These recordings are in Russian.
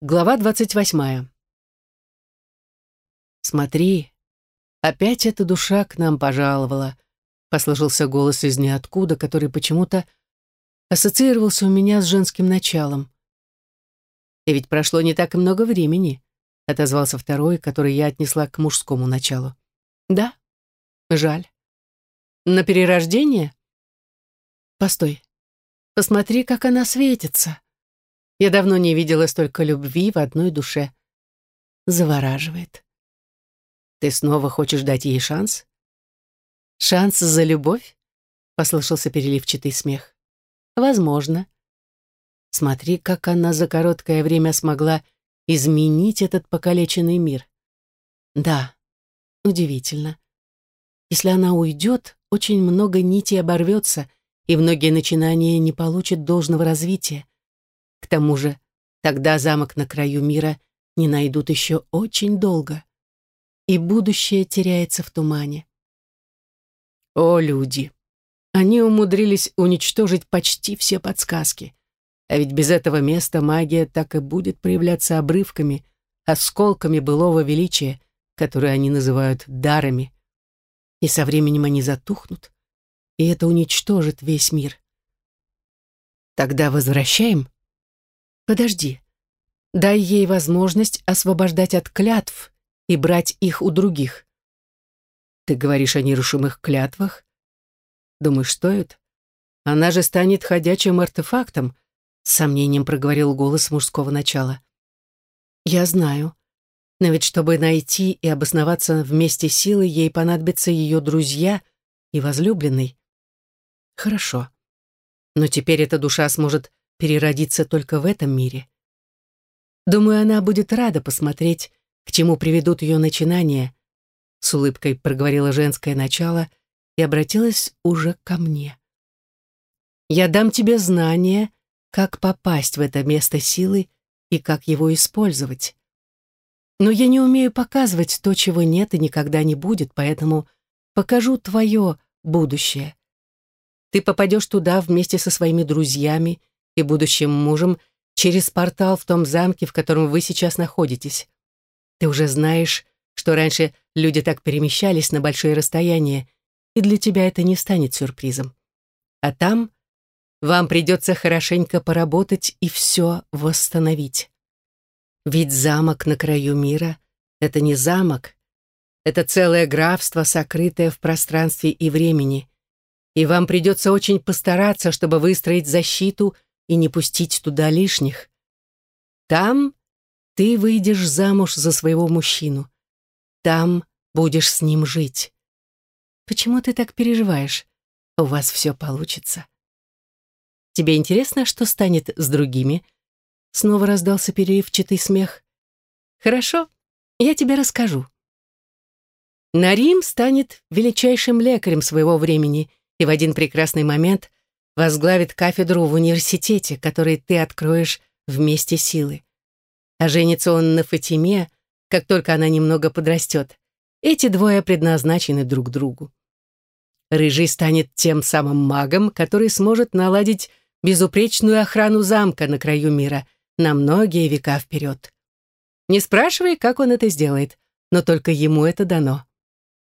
Глава двадцать восьмая. «Смотри, опять эта душа к нам пожаловала», — послышался голос из ниоткуда, который почему-то ассоциировался у меня с женским началом. «И ведь прошло не так много времени», — отозвался второй, который я отнесла к мужскому началу. «Да, жаль. На перерождение?» «Постой, посмотри, как она светится». Я давно не видела столько любви в одной душе. Завораживает. Ты снова хочешь дать ей шанс? Шанс за любовь? Послышался переливчатый смех. Возможно. Смотри, как она за короткое время смогла изменить этот покалеченный мир. Да, удивительно. Если она уйдет, очень много нитей оборвется, и многие начинания не получат должного развития. К тому же, тогда замок на краю мира не найдут еще очень долго, и будущее теряется в тумане. О, люди! Они умудрились уничтожить почти все подсказки. А ведь без этого места магия так и будет проявляться обрывками, осколками былого величия, которые они называют дарами. И со временем они затухнут, и это уничтожит весь мир. Тогда возвращаем Подожди. Дай ей возможность освобождать от клятв и брать их у других. Ты говоришь о нерушимых клятвах? Думаешь, стоит? Она же станет ходячим артефактом, с сомнением проговорил голос мужского начала. Я знаю. Но ведь чтобы найти и обосноваться вместе силы, ей понадобятся ее друзья и возлюбленный. Хорошо. Но теперь эта душа сможет переродиться только в этом мире. Думаю, она будет рада посмотреть, к чему приведут ее начинания, с улыбкой проговорила женское начало и обратилась уже ко мне. Я дам тебе знания, как попасть в это место силы и как его использовать. Но я не умею показывать то, чего нет и никогда не будет, поэтому покажу твое будущее. Ты попадешь туда вместе со своими друзьями и будущим мужем через портал в том замке, в котором вы сейчас находитесь. Ты уже знаешь, что раньше люди так перемещались на большие расстояния, и для тебя это не станет сюрпризом. А там вам придется хорошенько поработать и все восстановить. Ведь замок на краю мира — это не замок, это целое графство, сокрытое в пространстве и времени, и вам придется очень постараться, чтобы выстроить защиту и не пустить туда лишних. Там ты выйдешь замуж за своего мужчину. Там будешь с ним жить. Почему ты так переживаешь? У вас все получится. Тебе интересно, что станет с другими? Снова раздался переливчатый смех. Хорошо, я тебе расскажу. Нарим станет величайшим лекарем своего времени, и в один прекрасный момент возглавит кафедру в университете, который ты откроешь вместе силы. А женится он на Фатиме, как только она немного подрастет. Эти двое предназначены друг другу. Рыжий станет тем самым магом, который сможет наладить безупречную охрану замка на краю мира на многие века вперед. Не спрашивай, как он это сделает, но только ему это дано.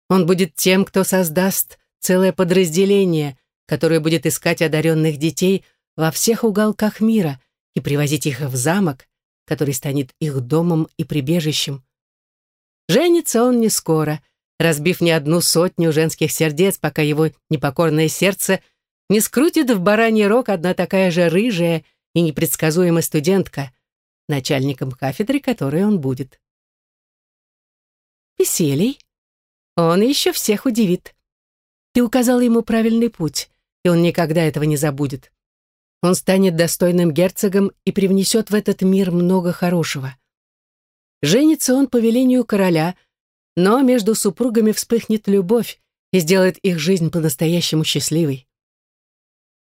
Он будет тем, кто создаст целое подразделение, которая будет искать одаренных детей во всех уголках мира и привозить их в замок, который станет их домом и прибежищем. Женится он не скоро, разбив не одну сотню женских сердец, пока его непокорное сердце не скрутит в бараний рог одна такая же рыжая и непредсказуемая студентка, начальником кафедры которой он будет. Веселей. Он еще всех удивит. Ты указал ему правильный путь и он никогда этого не забудет. Он станет достойным герцогом и привнесет в этот мир много хорошего. Женится он по велению короля, но между супругами вспыхнет любовь и сделает их жизнь по-настоящему счастливой.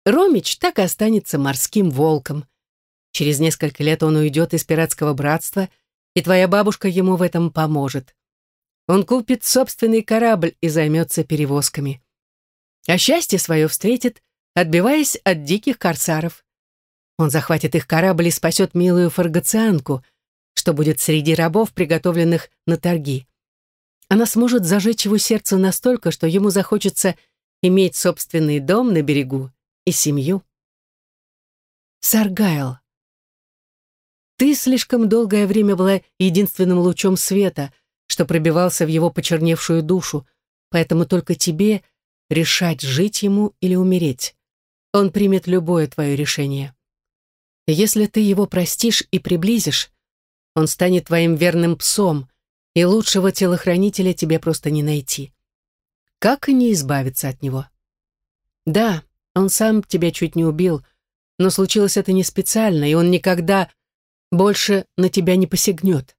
Ромич так и останется морским волком. Через несколько лет он уйдет из пиратского братства, и твоя бабушка ему в этом поможет. Он купит собственный корабль и займется перевозками а счастье свое встретит, отбиваясь от диких корсаров. Он захватит их корабль и спасет милую фаргацианку, что будет среди рабов, приготовленных на торги. Она сможет зажечь его сердце настолько, что ему захочется иметь собственный дом на берегу и семью. Саргайл. Ты слишком долгое время была единственным лучом света, что пробивался в его почерневшую душу, поэтому только тебе решать, жить ему или умереть. Он примет любое твое решение. Если ты его простишь и приблизишь, он станет твоим верным псом, и лучшего телохранителя тебе просто не найти. Как и не избавиться от него? Да, он сам тебя чуть не убил, но случилось это не специально, и он никогда больше на тебя не посягнет.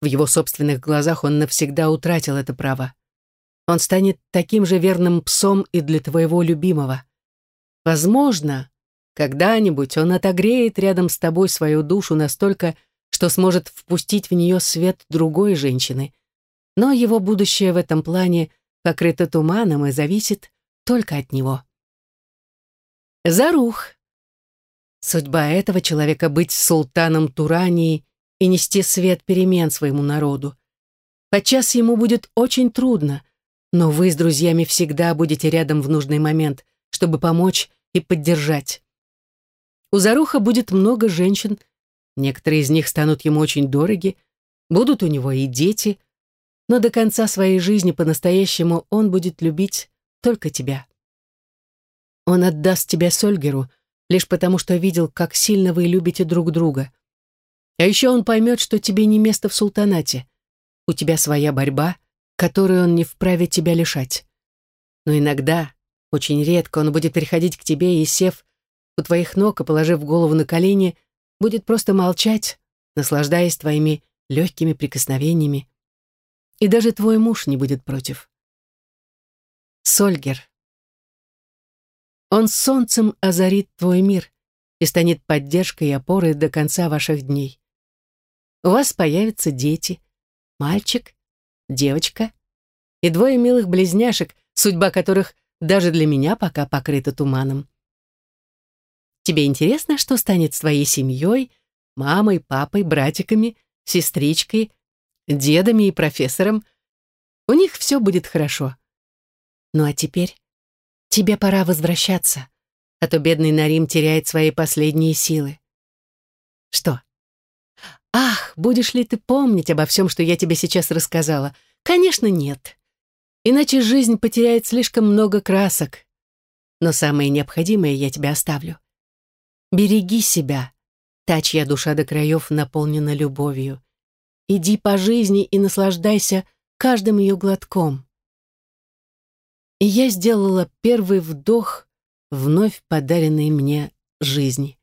В его собственных глазах он навсегда утратил это право. Он станет таким же верным псом и для твоего любимого. Возможно, когда-нибудь он отогреет рядом с тобой свою душу настолько, что сможет впустить в нее свет другой женщины. Но его будущее в этом плане покрыто туманом и зависит только от него. Зарух. Судьба этого человека быть султаном Турании и нести свет перемен своему народу. Подчас ему будет очень трудно, но вы с друзьями всегда будете рядом в нужный момент, чтобы помочь и поддержать. У Заруха будет много женщин, некоторые из них станут ему очень дороги, будут у него и дети, но до конца своей жизни по-настоящему он будет любить только тебя. Он отдаст тебя Сольгеру лишь потому, что видел, как сильно вы любите друг друга. А еще он поймет, что тебе не место в султанате. У тебя своя борьба, которую он не вправе тебя лишать. Но иногда, очень редко, он будет приходить к тебе и, сев у твоих ног и, положив голову на колени, будет просто молчать, наслаждаясь твоими легкими прикосновениями. И даже твой муж не будет против. Сольгер. Он солнцем озарит твой мир и станет поддержкой и опорой до конца ваших дней. У вас появятся дети, мальчик, девочка и двое милых близняшек, судьба которых даже для меня пока покрыта туманом. Тебе интересно, что станет с твоей семьей, мамой, папой, братиками, сестричкой, дедами и профессором? У них все будет хорошо. Ну а теперь тебе пора возвращаться, а то бедный Нарим теряет свои последние силы. Что? Ах, будешь ли ты помнить обо всем, что я тебе сейчас рассказала? Конечно, нет. Иначе жизнь потеряет слишком много красок. Но самое необходимое я тебе оставлю. Береги себя, та, чья душа до краев наполнена любовью. Иди по жизни и наслаждайся каждым ее глотком. И я сделала первый вдох вновь подаренной мне жизни.